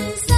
This